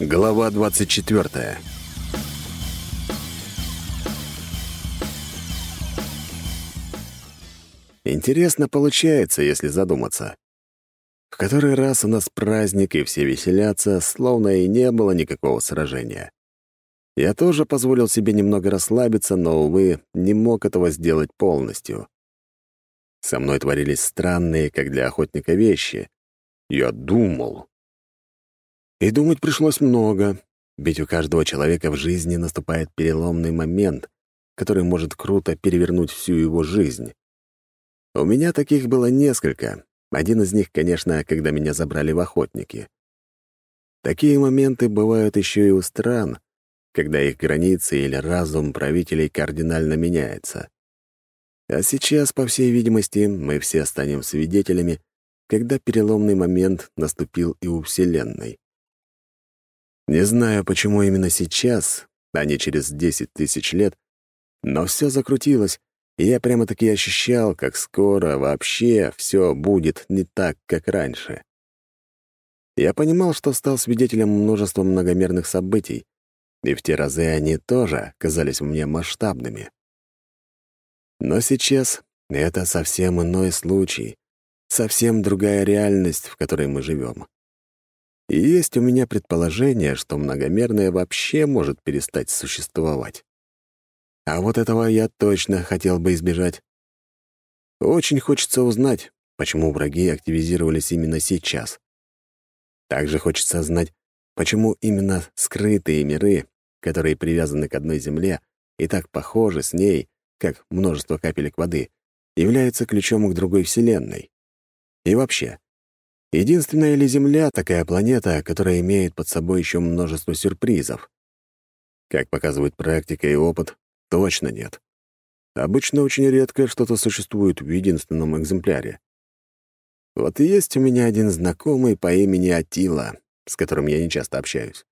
Глава 24 Интересно получается, если задуматься. В который раз у нас праздник, и все веселятся, словно и не было никакого сражения. Я тоже позволил себе немного расслабиться, но, увы, не мог этого сделать полностью. Со мной творились странные, как для охотника, вещи. Я думал. И думать пришлось много, ведь у каждого человека в жизни наступает переломный момент, который может круто перевернуть всю его жизнь. У меня таких было несколько. Один из них, конечно, когда меня забрали в охотники. Такие моменты бывают еще и у стран, когда их границы или разум правителей кардинально меняется. А сейчас, по всей видимости, мы все станем свидетелями, когда переломный момент наступил и у Вселенной. Не знаю, почему именно сейчас, а не через 10 тысяч лет, но все закрутилось, и я прямо-таки ощущал, как скоро вообще все будет не так, как раньше. Я понимал, что стал свидетелем множества многомерных событий, и в те разы они тоже казались мне масштабными. Но сейчас это совсем иной случай, совсем другая реальность, в которой мы живем. И есть у меня предположение, что многомерное вообще может перестать существовать. А вот этого я точно хотел бы избежать. Очень хочется узнать, почему враги активизировались именно сейчас. Также хочется знать, почему именно скрытые миры, которые привязаны к одной Земле и так похожи с ней, как множество капелек воды, являются ключом к другой Вселенной. И вообще, Единственная ли Земля такая планета, которая имеет под собой еще множество сюрпризов? Как показывает практика и опыт, точно нет. Обычно очень редко что-то существует в единственном экземпляре. Вот и есть у меня один знакомый по имени Атила, с которым я нечасто общаюсь.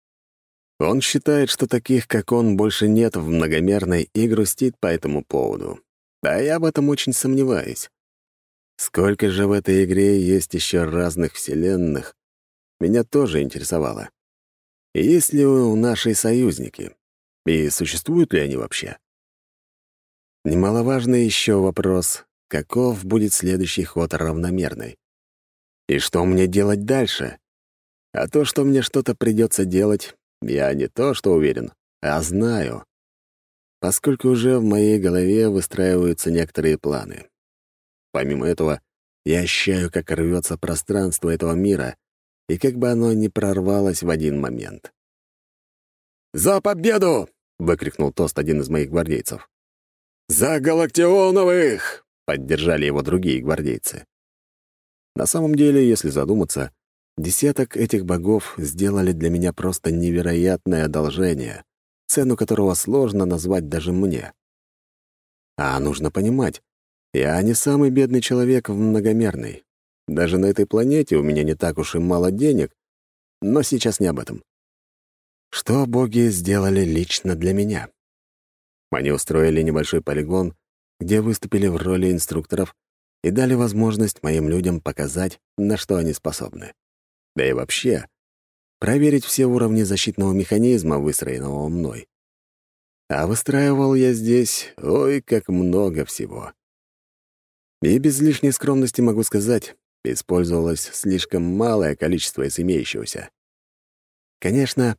Он считает, что таких, как он, больше нет в многомерной и грустит по этому поводу. А я в этом очень сомневаюсь. Сколько же в этой игре есть еще разных вселенных, меня тоже интересовало. Есть ли у нашей союзники? И существуют ли они вообще? Немаловажный еще вопрос, каков будет следующий ход равномерной? И что мне делать дальше? А то, что мне что-то придется делать, я не то что уверен, а знаю. Поскольку уже в моей голове выстраиваются некоторые планы. Помимо этого, я ощущаю, как рвется пространство этого мира, и как бы оно ни прорвалось в один момент. «За победу!» — выкрикнул тост один из моих гвардейцев. «За Галактионовых!» — поддержали его другие гвардейцы. На самом деле, если задуматься, десяток этих богов сделали для меня просто невероятное одолжение, цену которого сложно назвать даже мне. А нужно понимать, я не самый бедный человек в многомерной. Даже на этой планете у меня не так уж и мало денег, но сейчас не об этом. Что боги сделали лично для меня? Они устроили небольшой полигон, где выступили в роли инструкторов и дали возможность моим людям показать, на что они способны. Да и вообще, проверить все уровни защитного механизма, выстроенного мной. А выстраивал я здесь, ой, как много всего. И без лишней скромности могу сказать, использовалось слишком малое количество из имеющегося. Конечно,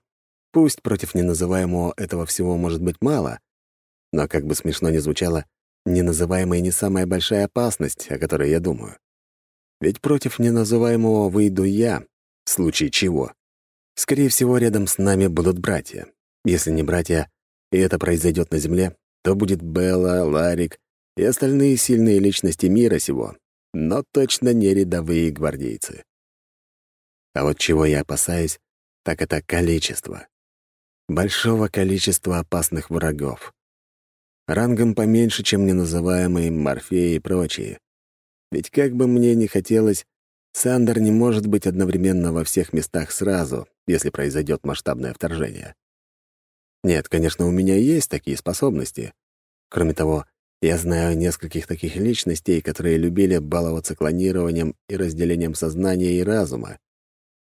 пусть против неназываемого этого всего может быть мало, но, как бы смешно ни звучало, неназываемая не самая большая опасность, о которой я думаю. Ведь против неназываемого выйду я, в случае чего. Скорее всего, рядом с нами будут братья. Если не братья, и это произойдет на Земле, то будет Белла, Ларик и остальные сильные личности мира сего, но точно не рядовые гвардейцы. А вот чего я опасаюсь, так это количество. Большого количества опасных врагов. Рангом поменьше, чем неназываемые Морфеи и прочие. Ведь как бы мне ни хотелось, Сандер не может быть одновременно во всех местах сразу, если произойдет масштабное вторжение. Нет, конечно, у меня есть такие способности. Кроме того, я знаю нескольких таких личностей, которые любили баловаться клонированием и разделением сознания и разума,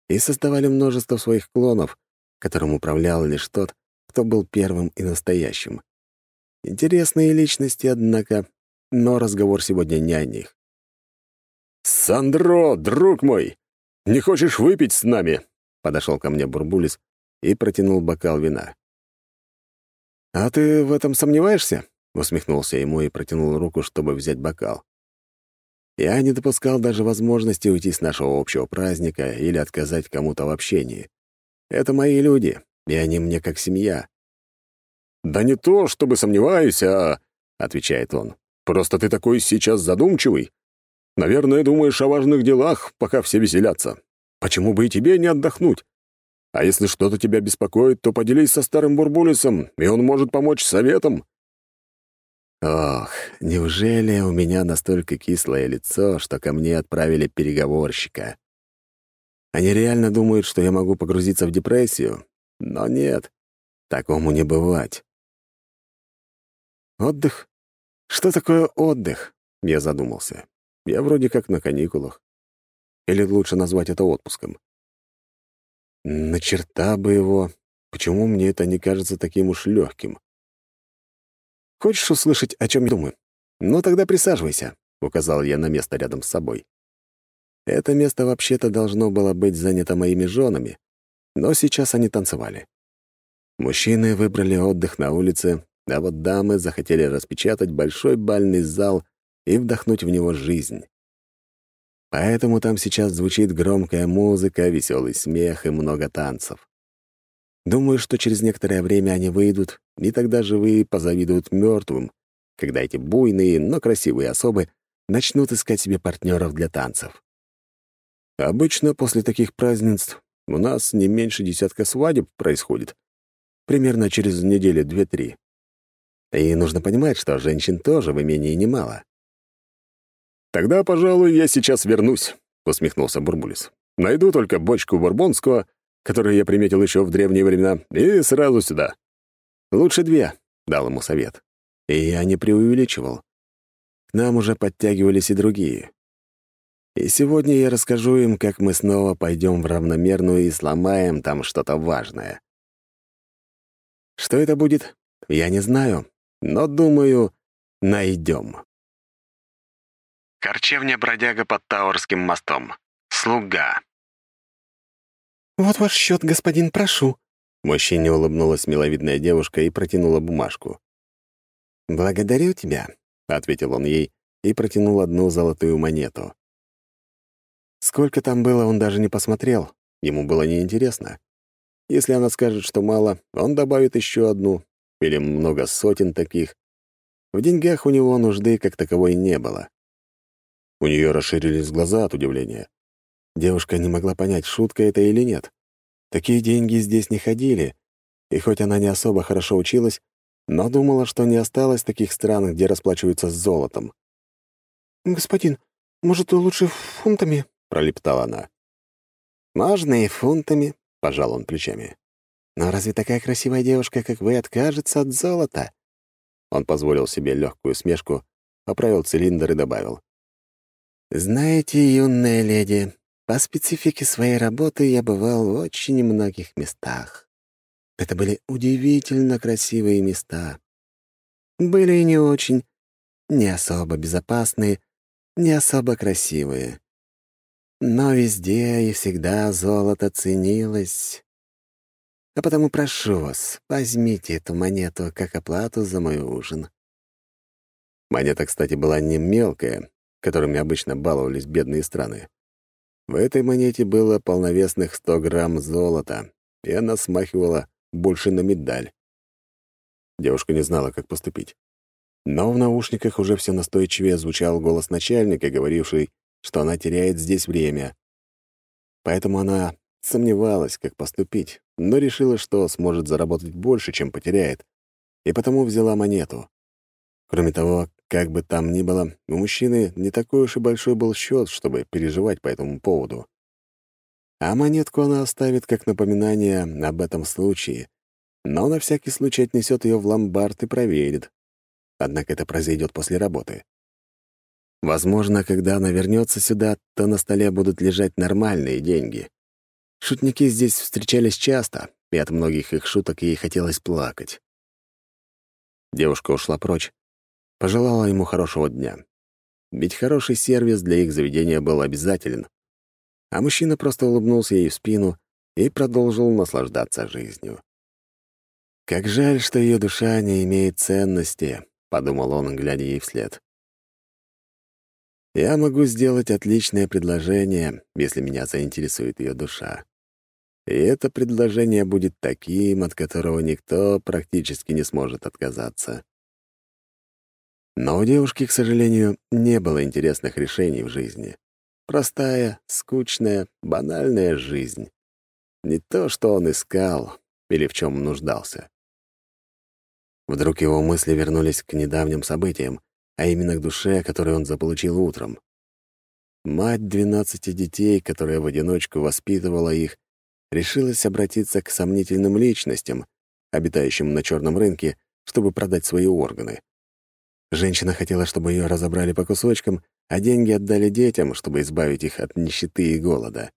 и создавали множество своих клонов, которым управлял лишь тот, кто был первым и настоящим. Интересные личности, однако, но разговор сегодня не о них. «Сандро, друг мой, не хочешь выпить с нами?» Подошел ко мне Бурбулис и протянул бокал вина. «А ты в этом сомневаешься?» — усмехнулся ему и протянул руку, чтобы взять бокал. Я не допускал даже возможности уйти с нашего общего праздника или отказать кому-то в общении. Это мои люди, и они мне как семья. «Да не то, чтобы сомневаюсь, а...» — отвечает он. «Просто ты такой сейчас задумчивый. Наверное, думаешь о важных делах, пока все веселятся. Почему бы и тебе не отдохнуть? А если что-то тебя беспокоит, то поделись со старым Бурбулисом, и он может помочь советом». Ох, неужели у меня настолько кислое лицо, что ко мне отправили переговорщика? Они реально думают, что я могу погрузиться в депрессию? Но нет, такому не бывать. Отдых? Что такое отдых? Я задумался. Я вроде как на каникулах. Или лучше назвать это отпуском. На черта бы его. Почему мне это не кажется таким уж легким? Хочешь услышать, о чем я думаю? Ну, тогда присаживайся», — указал я на место рядом с собой. Это место вообще-то должно было быть занято моими женами, но сейчас они танцевали. Мужчины выбрали отдых на улице, а вот дамы захотели распечатать большой бальный зал и вдохнуть в него жизнь. Поэтому там сейчас звучит громкая музыка, веселый смех и много танцев. Думаю, что через некоторое время они выйдут, и тогда живые позавидуют мертвым, когда эти буйные, но красивые особы начнут искать себе партнеров для танцев. Обычно после таких празднеств у нас не меньше десятка свадеб происходит, примерно через недели две-три. И нужно понимать, что женщин тоже в имении немало. «Тогда, пожалуй, я сейчас вернусь», — усмехнулся Бурбулис. «Найду только бочку бурбонского, которые я приметил еще в древние времена, и сразу сюда. Лучше две, — дал ему совет. И я не преувеличивал. К нам уже подтягивались и другие. И сегодня я расскажу им, как мы снова пойдем в равномерную и сломаем там что-то важное. Что это будет, я не знаю, но, думаю, найдем. Корчевня-бродяга под Тауэрским мостом. Слуга. «Вот ваш счет, господин, прошу». Мужчине улыбнулась миловидная девушка и протянула бумажку. «Благодарю тебя», — ответил он ей и протянул одну золотую монету. Сколько там было, он даже не посмотрел. Ему было неинтересно. Если она скажет, что мало, он добавит еще одну или много сотен таких. В деньгах у него нужды как таковой не было. У нее расширились глаза от удивления. Девушка не могла понять, шутка это или нет. Такие деньги здесь не ходили, и хоть она не особо хорошо училась, но думала, что не осталось таких стран, где расплачиваются с золотом. «Господин, может, лучше фунтами?» — пролептала она. «Можно и фунтами», — пожал он плечами. «Но разве такая красивая девушка, как вы, откажется от золота?» Он позволил себе легкую смешку, поправил цилиндр и добавил. «Знаете, юная леди, по специфике своей работы я бывал в очень многих местах. Это были удивительно красивые места. Были и не очень, не особо безопасные, не особо красивые. Но везде и всегда золото ценилось. А потому прошу вас, возьмите эту монету как оплату за мой ужин. Монета, кстати, была не мелкая, которыми обычно баловались бедные страны. В этой монете было полновесных 100 грамм золота, и она смахивала больше на медаль. Девушка не знала, как поступить. Но в наушниках уже все настойчивее звучал голос начальника, говоривший, что она теряет здесь время. Поэтому она сомневалась, как поступить, но решила, что сможет заработать больше, чем потеряет, и потому взяла монету. Кроме того, как бы там ни было, у мужчины не такой уж и большой был счет, чтобы переживать по этому поводу. А монетку она оставит как напоминание об этом случае, но на всякий случай отнесет ее в ломбард и проверит. Однако это произойдет после работы. Возможно, когда она вернется сюда, то на столе будут лежать нормальные деньги. Шутники здесь встречались часто, и от многих их шуток ей хотелось плакать. Девушка ушла прочь, пожелала ему хорошего дня. Ведь хороший сервис для их заведения был обязателен. А мужчина просто улыбнулся ей в спину и продолжил наслаждаться жизнью. «Как жаль, что ее душа не имеет ценности», — подумал он, глядя ей вслед. «Я могу сделать отличное предложение, если меня заинтересует ее душа. И это предложение будет таким, от которого никто практически не сможет отказаться». Но у девушки, к сожалению, не было интересных решений в жизни. Простая, скучная, банальная жизнь. Не то, что он искал или в чем нуждался. Вдруг его мысли вернулись к недавним событиям, а именно к душе, которую он заполучил утром. Мать двенадцати детей, которая в одиночку воспитывала их, решилась обратиться к сомнительным личностям, обитающим на черном рынке, чтобы продать свои органы. Женщина хотела, чтобы ее разобрали по кусочкам, а деньги отдали детям, чтобы избавить их от нищеты и голода.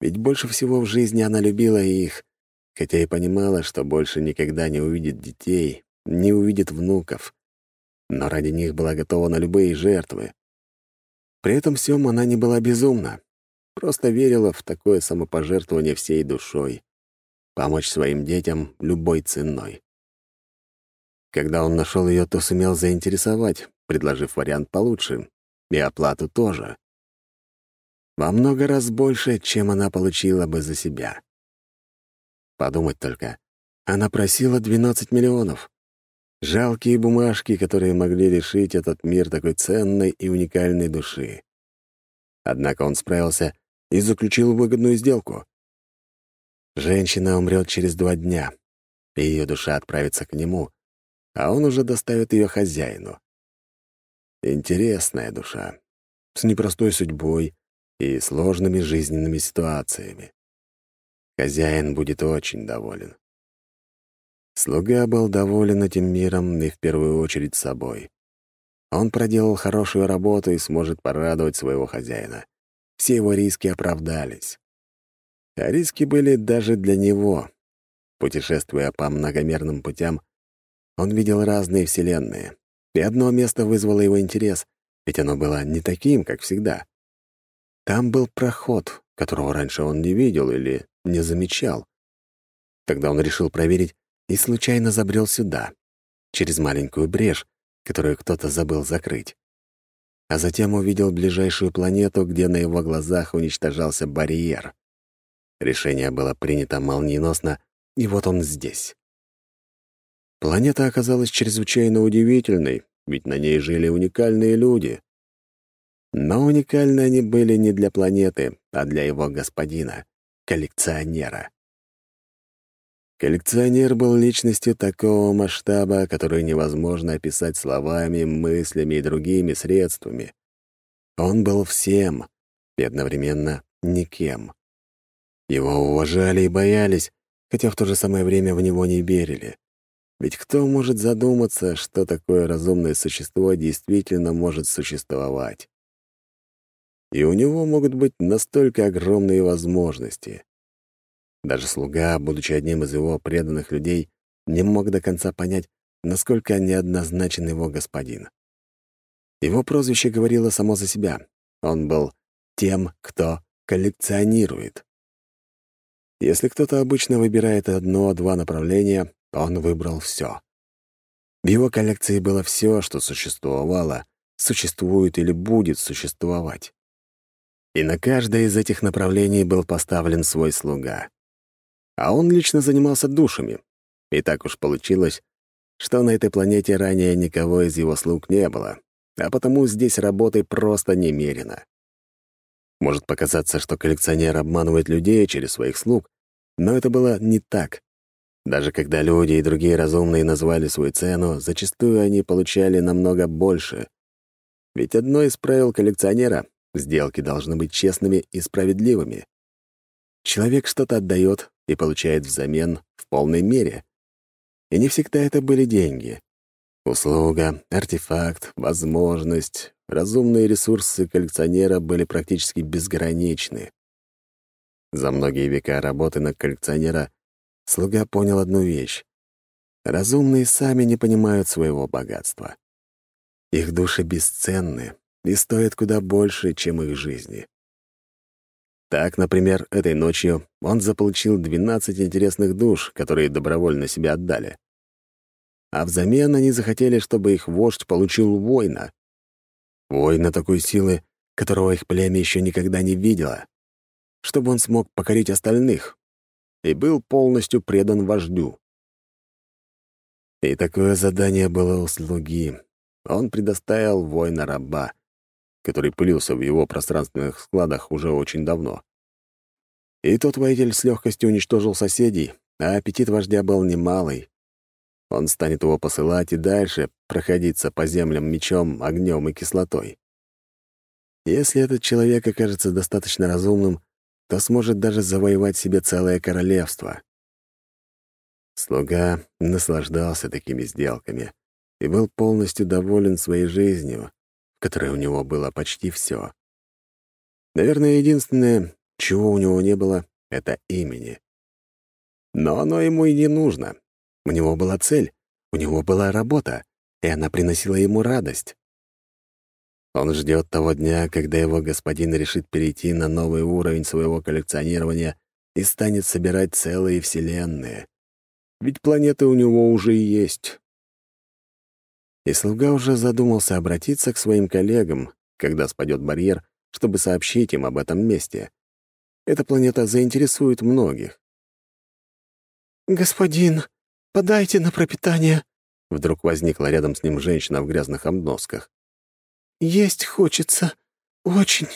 Ведь больше всего в жизни она любила их, хотя и понимала, что больше никогда не увидит детей, не увидит внуков. Но ради них была готова на любые жертвы. При этом всем она не была безумна, просто верила в такое самопожертвование всей душой, помочь своим детям любой ценой. Когда он нашел ее, то сумел заинтересовать, предложив вариант получше. И оплату тоже. Во много раз больше, чем она получила бы за себя. Подумать только. Она просила 12 миллионов. Жалкие бумажки, которые могли лишить этот мир такой ценной и уникальной души. Однако он справился и заключил выгодную сделку. Женщина умрет через два дня, и ее душа отправится к нему, а он уже доставит ее хозяину. Интересная душа, с непростой судьбой и сложными жизненными ситуациями. Хозяин будет очень доволен. Слуга был доволен этим миром и в первую очередь собой. Он проделал хорошую работу и сможет порадовать своего хозяина. Все его риски оправдались. А риски были даже для него. Путешествуя по многомерным путям, он видел разные вселенные, и одно место вызвало его интерес, ведь оно было не таким, как всегда. Там был проход, которого раньше он не видел или не замечал. Тогда он решил проверить и случайно забрел сюда, через маленькую брешь, которую кто-то забыл закрыть. А затем увидел ближайшую планету, где на его глазах уничтожался барьер. Решение было принято молниеносно, и вот он здесь. Планета оказалась чрезвычайно удивительной, ведь на ней жили уникальные люди. Но уникальны они были не для планеты, а для его господина, коллекционера. Коллекционер был личностью такого масштаба, который невозможно описать словами, мыслями и другими средствами. Он был всем и одновременно никем. Его уважали и боялись, хотя в то же самое время в него не верили. Ведь кто может задуматься, что такое разумное существо действительно может существовать? И у него могут быть настолько огромные возможности. Даже слуга, будучи одним из его преданных людей, не мог до конца понять, насколько неоднозначен его господин. Его прозвище говорило само за себя. Он был тем, кто коллекционирует. Если кто-то обычно выбирает одно-два направления, он выбрал все. В его коллекции было все, что существовало, существует или будет существовать. И на каждое из этих направлений был поставлен свой слуга. А он лично занимался душами. И так уж получилось, что на этой планете ранее никого из его слуг не было, а потому здесь работы просто немерено. Может показаться, что коллекционер обманывает людей через своих слуг, но это было не так. Даже когда люди и другие разумные назвали свою цену, зачастую они получали намного больше. Ведь одно из правил коллекционера — сделки должны быть честными и справедливыми. Человек что-то отдает и получает взамен в полной мере. И не всегда это были деньги. Услуга, артефакт, возможность, разумные ресурсы коллекционера были практически безграничны. За многие века работы на коллекционера слуга понял одну вещь. Разумные сами не понимают своего богатства. Их души бесценны и стоят куда больше, чем их жизни. Так, например, этой ночью он заполучил 12 интересных душ, которые добровольно себя отдали. А взамен они захотели, чтобы их вождь получил воина. Воина такой силы, которого их племя еще никогда не видело. Чтобы он смог покорить остальных и был полностью предан вождю. И такое задание было у слуги. Он предоставил воина-раба, который пылился в его пространственных складах уже очень давно. И тот воитель с легкостью уничтожил соседей, а аппетит вождя был немалый. Он станет его посылать и дальше проходиться по землям мечом, огнем и кислотой. Если этот человек окажется достаточно разумным, то сможет даже завоевать себе целое королевство. Слуга наслаждался такими сделками и был полностью доволен своей жизнью, в которой у него было почти все. Наверное, единственное, чего у него не было, — это имени. Но оно ему и не нужно. У него была цель, у него была работа, и она приносила ему радость. Он ждет того дня, когда его господин решит перейти на новый уровень своего коллекционирования и станет собирать целые вселенные. Ведь планеты у него уже есть. И слуга уже задумался обратиться к своим коллегам, когда спадет барьер, чтобы сообщить им об этом месте. Эта планета заинтересует многих. «Господин, подайте на пропитание!» Вдруг возникла рядом с ним женщина в грязных обносках. «Есть хочется. Очень».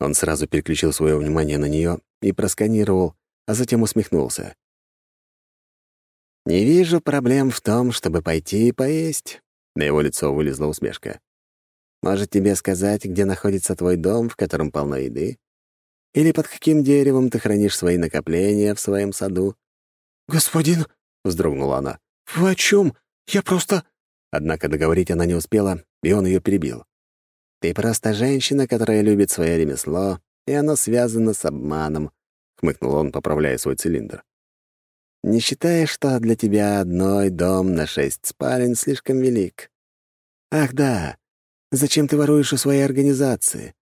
Он сразу переключил свое внимание на нее и просканировал, а затем усмехнулся. «Не вижу проблем в том, чтобы пойти и поесть». На его лицо вылезла усмешка. «Может, тебе сказать, где находится твой дом, в котором полно еды? Или под каким деревом ты хранишь свои накопления в своем саду?» «Господин!» — вздрогнула она. «Вы о чем? Я просто...» Однако договорить она не успела, и он ее перебил. «Ты просто женщина, которая любит свое ремесло, и оно связано с обманом», — хмыкнул он, поправляя свой цилиндр. «Не считаешь, что для тебя одной дом на шесть спален слишком велик? Ах да, зачем ты воруешь у своей организации?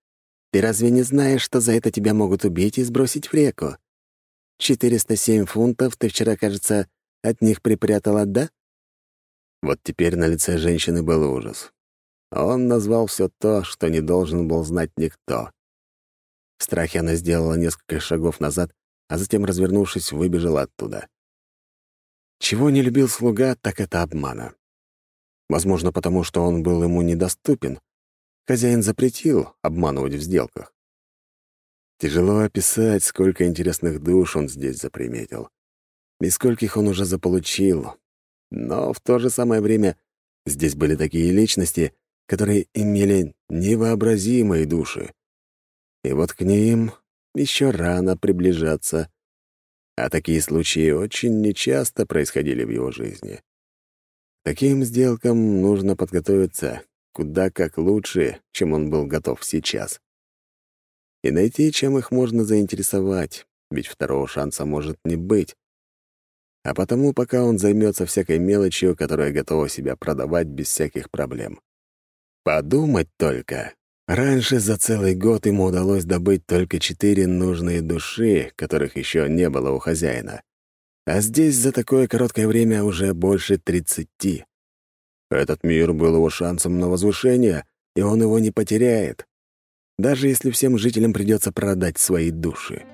Ты разве не знаешь, что за это тебя могут убить и сбросить в реку? 407 фунтов ты вчера, кажется, от них припрятала, да?» Вот теперь на лице женщины был ужас. Он назвал все то, что не должен был знать никто. В страхе она сделала несколько шагов назад, а затем, развернувшись, выбежала оттуда. Чего не любил слуга, так это обмана. Возможно, потому что он был ему недоступен. Хозяин запретил обманывать в сделках. Тяжело описать, сколько интересных душ он здесь заприметил. И скольких он уже заполучил, но в то же самое время здесь были такие личности, которые имели невообразимые души. И вот к ним еще рано приближаться. А такие случаи очень нечасто происходили в его жизни. Таким сделкам нужно подготовиться куда как лучше, чем он был готов сейчас. И найти, чем их можно заинтересовать, ведь второго шанса может не быть. А потому пока он займется всякой мелочью, которая готова себя продавать без всяких проблем. Подумать только. Раньше за целый год ему удалось добыть только четыре нужные души, которых еще не было у хозяина. А здесь за такое короткое время уже больше тридцати. Этот мир был его шансом на возвышение, и он его не потеряет, даже если всем жителям придется продать свои души.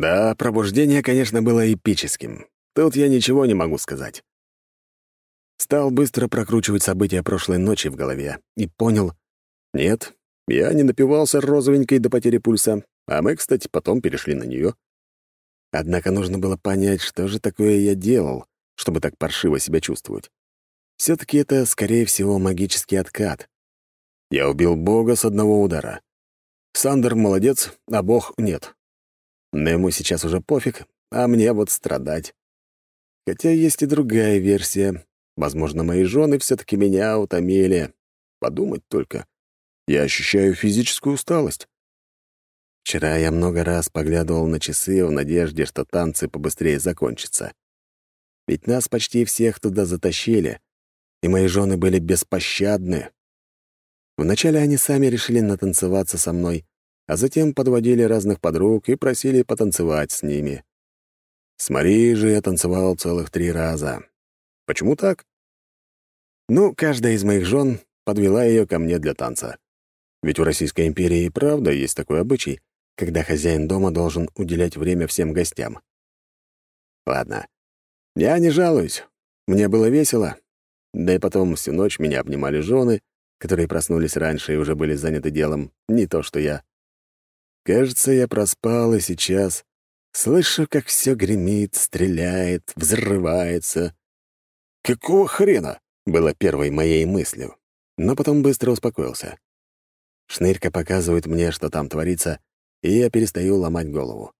Да, пробуждение, конечно, было эпическим. Тут я ничего не могу сказать. Стал быстро прокручивать события прошлой ночи в голове и понял... Нет, я не напивался розовенькой до потери пульса, а мы, кстати, потом перешли на нее. Однако нужно было понять, что же такое я делал, чтобы так паршиво себя чувствовать. все таки это, скорее всего, магический откат. Я убил Бога с одного удара. Сандер молодец, а Бог — нет. Но ему сейчас уже пофиг, а мне вот страдать. Хотя есть и другая версия. Возможно, мои жены все-таки меня утомили. Подумать только. Я ощущаю физическую усталость. Вчера я много раз поглядывал на часы в надежде, что танцы побыстрее закончатся. Ведь нас почти всех туда затащили, и мои жены были беспощадны. Вначале они сами решили натанцеваться со мной, а затем подводили разных подруг и просили потанцевать с ними. С Марией же я танцевал целых три раза. Почему так? Ну, каждая из моих жен подвела ее ко мне для танца. Ведь у Российской империи и правда есть такой обычай, когда хозяин дома должен уделять время всем гостям. Ладно, я не жалуюсь. Мне было весело. Да и потом всю ночь меня обнимали жены, которые проснулись раньше и уже были заняты делом, не то что я. Кажется, я проспал, и сейчас слышу, как все гремит, стреляет, взрывается. «Какого хрена?» — было первой моей мыслью, но потом быстро успокоился. Шнырька показывает мне, что там творится, и я перестаю ломать голову.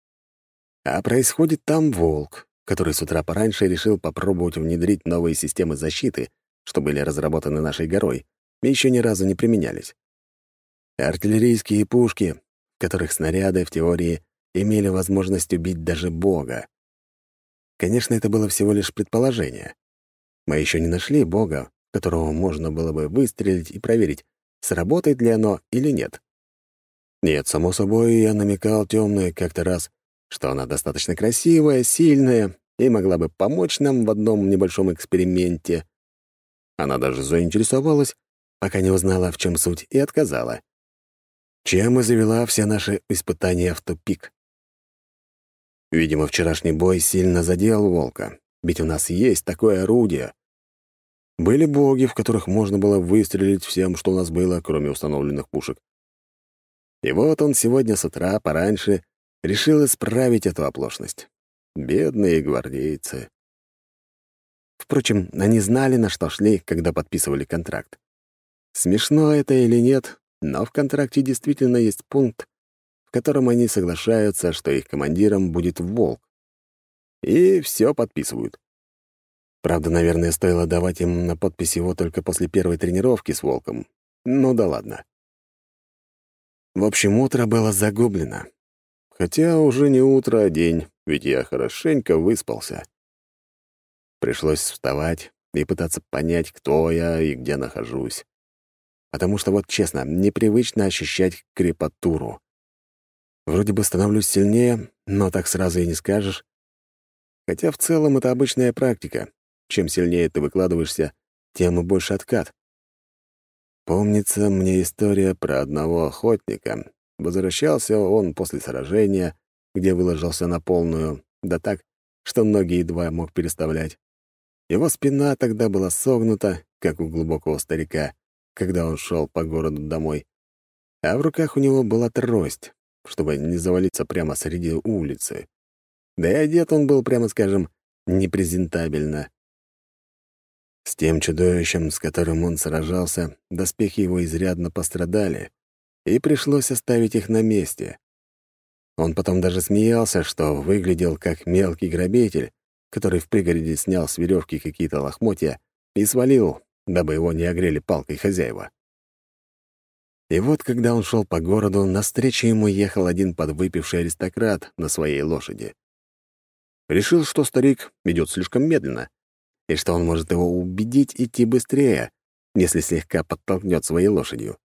А происходит там волк, который с утра пораньше решил попробовать внедрить новые системы защиты, что были разработаны нашей горой, и еще ни разу не применялись. Артиллерийские пушки, которых снаряды, в теории, имели возможность убить даже Бога. Конечно, это было всего лишь предположение. Мы еще не нашли Бога, которого можно было бы выстрелить и проверить, сработает ли оно или нет. Нет, само собой, я намекал темной как-то раз, что она достаточно красивая, сильная и могла бы помочь нам в одном небольшом эксперименте. Она даже заинтересовалась, пока не узнала, в чем суть, и отказала. Чем и завела все наши испытания в тупик. Видимо, вчерашний бой сильно задел волка, ведь у нас есть такое орудие. Были боги, в которых можно было выстрелить всем, что у нас было, кроме установленных пушек. И вот он сегодня с утра пораньше решил исправить эту оплошность. Бедные гвардейцы. Впрочем, они знали, на что шли, когда подписывали контракт. Смешно это или нет, но в контракте действительно есть пункт, в котором они соглашаются, что их командиром будет Волк. И все подписывают. Правда, наверное, стоило давать им на подпись его только после первой тренировки с Волком. Ну да ладно. В общем, утро было загублено. Хотя уже не утро, а день, ведь я хорошенько выспался. Пришлось вставать и пытаться понять, кто я и где нахожусь. Потому что вот честно, непривычно ощущать крепатуру. Вроде бы становлюсь сильнее, но так сразу и не скажешь. Хотя в целом это обычная практика. Чем сильнее ты выкладываешься, тем и больше откат. Помнится мне история про одного охотника. Возвращался он после сражения, где выложился на полную, да так, что ноги едва мог переставлять. Его спина тогда была согнута, как у глубокого старика, когда он шел по городу домой. А в руках у него была трость, чтобы не завалиться прямо среди улицы. Да и одет он был, прямо скажем, непрезентабельно. С тем чудовищем, с которым он сражался, доспехи его изрядно пострадали, и пришлось оставить их на месте. Он потом даже смеялся, что выглядел как мелкий грабитель, который в пригороде снял с веревки какие-то лохмотья и свалил, дабы его не огрели палкой хозяева. И вот, когда он шел по городу, навстречу ему ехал один подвыпивший аристократ на своей лошади. Решил, что старик идет слишком медленно, и что он может его убедить идти быстрее, если слегка подтолкнет своей лошадью.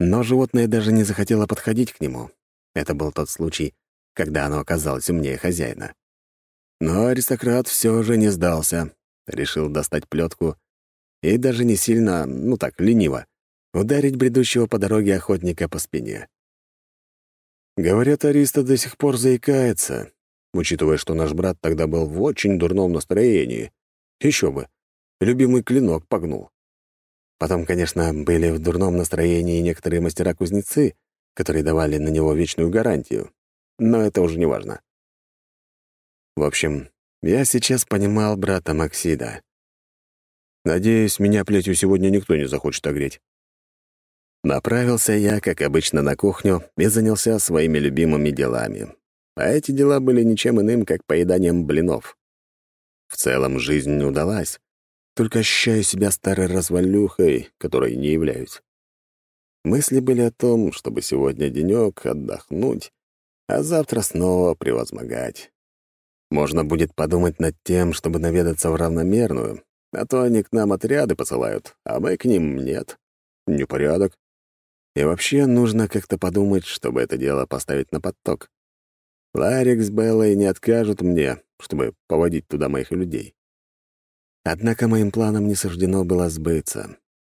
Но животное даже не захотело подходить к нему. Это был тот случай, когда оно оказалось умнее хозяина. Но аристократ все же не сдался, решил достать плетку и даже не сильно, ну так, лениво, ударить бредущего по дороге охотника по спине. Говорят, Ариста до сих пор заикается, учитывая, что наш брат тогда был в очень дурном настроении. Еще бы, любимый клинок погнул. Потом, конечно, были в дурном настроении некоторые мастера-кузнецы, которые давали на него вечную гарантию. Но это уже не важно. В общем, я сейчас понимал брата Максида. Надеюсь, меня плетью сегодня никто не захочет огреть. Направился я, как обычно, на кухню и занялся своими любимыми делами. А эти дела были ничем иным, как поеданием блинов. В целом жизнь удалась, только ощущаю себя старой развалюхой, которой не являюсь. Мысли были о том, чтобы сегодня денек отдохнуть, а завтра снова превозмогать. Можно будет подумать над тем, чтобы наведаться в равномерную, а то они к нам отряды посылают, а мы к ним нет. Непорядок. И вообще нужно как-то подумать, чтобы это дело поставить на подток. Ларик с Беллой не откажут мне, чтобы поводить туда моих людей. Однако моим планам не суждено было сбыться.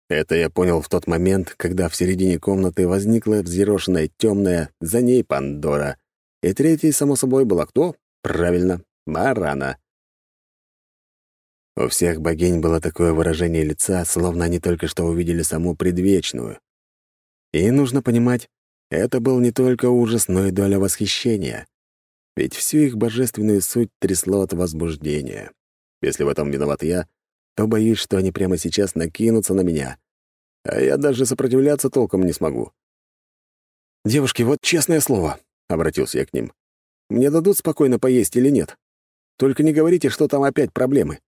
Это я понял в тот момент, когда в середине комнаты возникла взъерошенная темная, за ней Пандора. И третьей, само собой, была кто? Правильно, Марана. У всех богинь было такое выражение лица, словно они только что увидели саму предвечную. И нужно понимать, это был не только ужас, но и доля восхищения. Ведь всю их божественную суть трясло от возбуждения. Если в этом виноват я, то боюсь, что они прямо сейчас накинутся на меня. А я даже сопротивляться толком не смогу. «Девушки, вот честное слово», — обратился я к ним. «Мне дадут спокойно поесть или нет? Только не говорите, что там опять проблемы».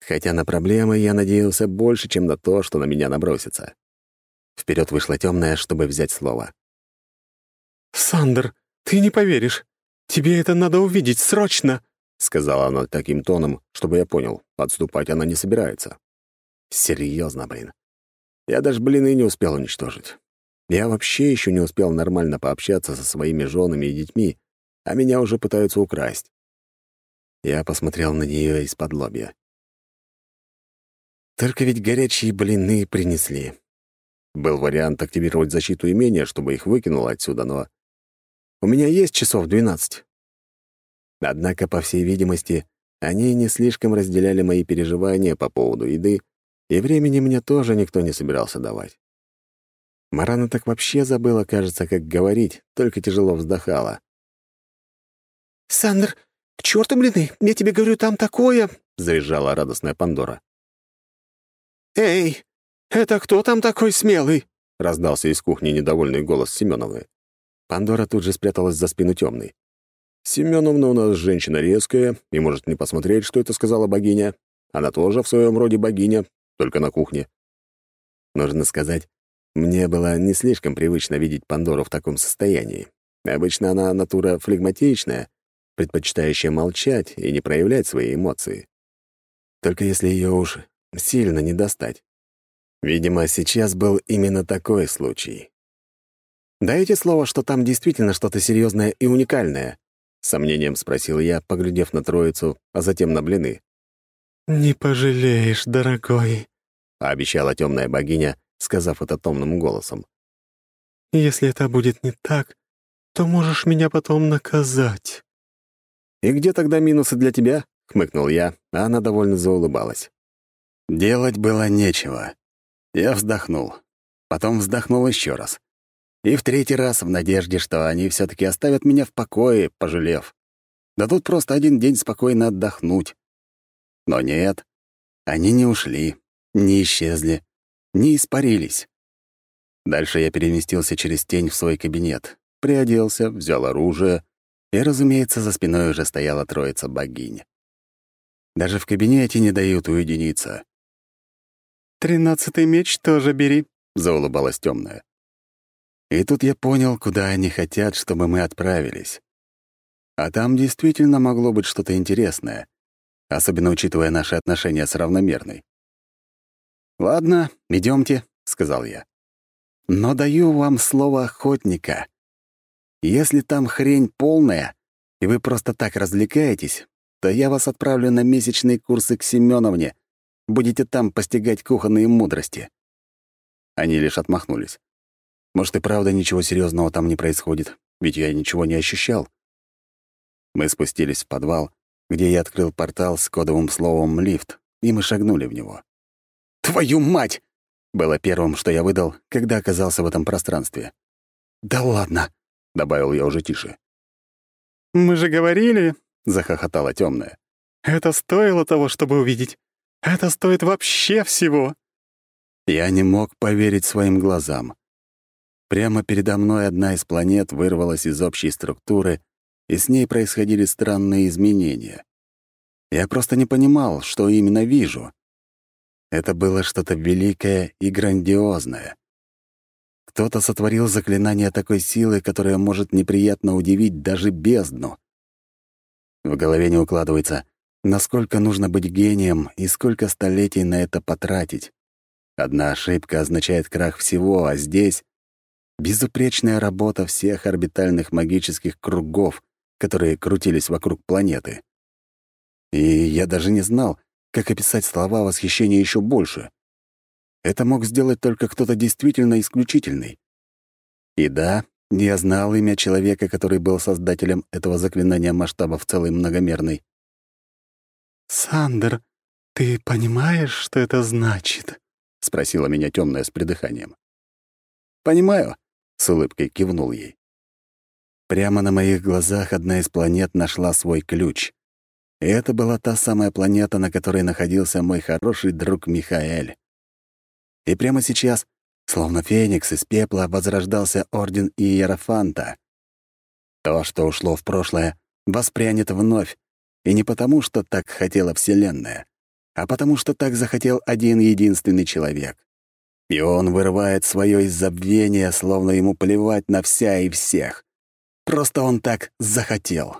Хотя на проблемы я надеялся больше, чем на то, что на меня набросится. Вперед вышла темная, чтобы взять слово. «Сандер, ты не поверишь. Тебе это надо увидеть срочно!» — сказала она таким тоном, чтобы я понял, отступать она не собирается. Серьезно, блин. Я даже блины не успел уничтожить. Я вообще еще не успел нормально пообщаться со своими женами и детьми, а меня уже пытаются украсть. Я посмотрел на нее из-под лобья. Только ведь горячие блины принесли. Был вариант активировать защиту имения, чтобы их выкинуло отсюда, но... У меня есть часов двенадцать. Однако, по всей видимости, они не слишком разделяли мои переживания по поводу еды, и времени мне тоже никто не собирался давать. Марана так вообще забыла, кажется, как говорить, только тяжело вздыхала. «Сандр, к черту блины! Я тебе говорю, там такое!» — завизжала радостная Пандора. «Эй, это кто там такой смелый?» — раздался из кухни недовольный голос Семеновны. Пандора тут же спряталась за спину темной. Семеновна у нас женщина резкая и может не посмотреть, что это сказала богиня. Она тоже в своем роде богиня, только на кухне. Нужно сказать, мне было не слишком привычно видеть Пандору в таком состоянии. Обычно она натура флегматичная, предпочитающая молчать и не проявлять свои эмоции. Только если ее уж сильно не достать. Видимо, сейчас был именно такой случай. «Дайте слово, что там действительно что-то серьезное и уникальное», — сомнением спросил я, поглядев на троицу, а затем на блины. «Не пожалеешь, дорогой», — обещала темная богиня, сказав это томным голосом. «Если это будет не так, то можешь меня потом наказать». «И где тогда минусы для тебя?» — хмыкнул я, а она довольно заулыбалась. Делать было нечего. Я вздохнул. Потом вздохнул еще раз. И в третий раз в надежде, что они все таки оставят меня в покое, пожалев. Да тут просто один день спокойно отдохнуть. Но нет, они не ушли, не исчезли, не испарились. Дальше я переместился через тень в свой кабинет, приоделся, взял оружие, и, разумеется, за спиной уже стояла троица богинь. Даже в кабинете не дают уединиться. «Тринадцатый меч тоже бери», — заулыбалась темная. И тут я понял, куда они хотят, чтобы мы отправились. А там действительно могло быть что-то интересное, особенно учитывая наши отношения с равномерной. «Ладно, идемте, сказал я. «Но даю вам слово охотника. Если там хрень полная, и вы просто так развлекаетесь, то я вас отправлю на месячные курсы к Семеновне. Будете там постигать кухонные мудрости». Они лишь отмахнулись. Может, и правда ничего серьезного там не происходит, ведь я ничего не ощущал. Мы спустились в подвал, где я открыл портал с кодовым словом «лифт», и мы шагнули в него. «Твою мать!» — было первым, что я выдал, когда оказался в этом пространстве. «Да ладно!» — добавил я уже тише. «Мы же говорили!» — захохотала темная. «Это стоило того, чтобы увидеть. Это стоит вообще всего!» Я не мог поверить своим глазам. Прямо передо мной одна из планет вырвалась из общей структуры, и с ней происходили странные изменения. Я просто не понимал, что именно вижу, Это было что-то великое и грандиозное. Кто-то сотворил заклинание такой силы, которое может неприятно удивить даже бездну. В голове не укладывается, насколько нужно быть гением и сколько столетий на это потратить. Одна ошибка означает крах всего, а здесь — безупречная работа всех орбитальных магических кругов, которые крутились вокруг планеты. И я даже не знал, как описать слова восхищения еще больше. Это мог сделать только кто-то действительно исключительный. И да, я знал имя человека, который был создателем этого заклинания масштаба в целый многомерный. «Сандер, ты понимаешь, что это значит?» — спросила меня темная с придыханием. «Понимаю», — с улыбкой кивнул ей. Прямо на моих глазах одна из планет нашла свой ключ. И это была та самая планета, на которой находился мой хороший друг Михаэль. И прямо сейчас, словно феникс из пепла, возрождался Орден Иерофанта. То, что ушло в прошлое, воспрянет вновь, и не потому, что так хотела Вселенная, а потому что так захотел один единственный человек. И он вырывает свое из забвения, словно ему плевать на вся и всех. Просто он так захотел.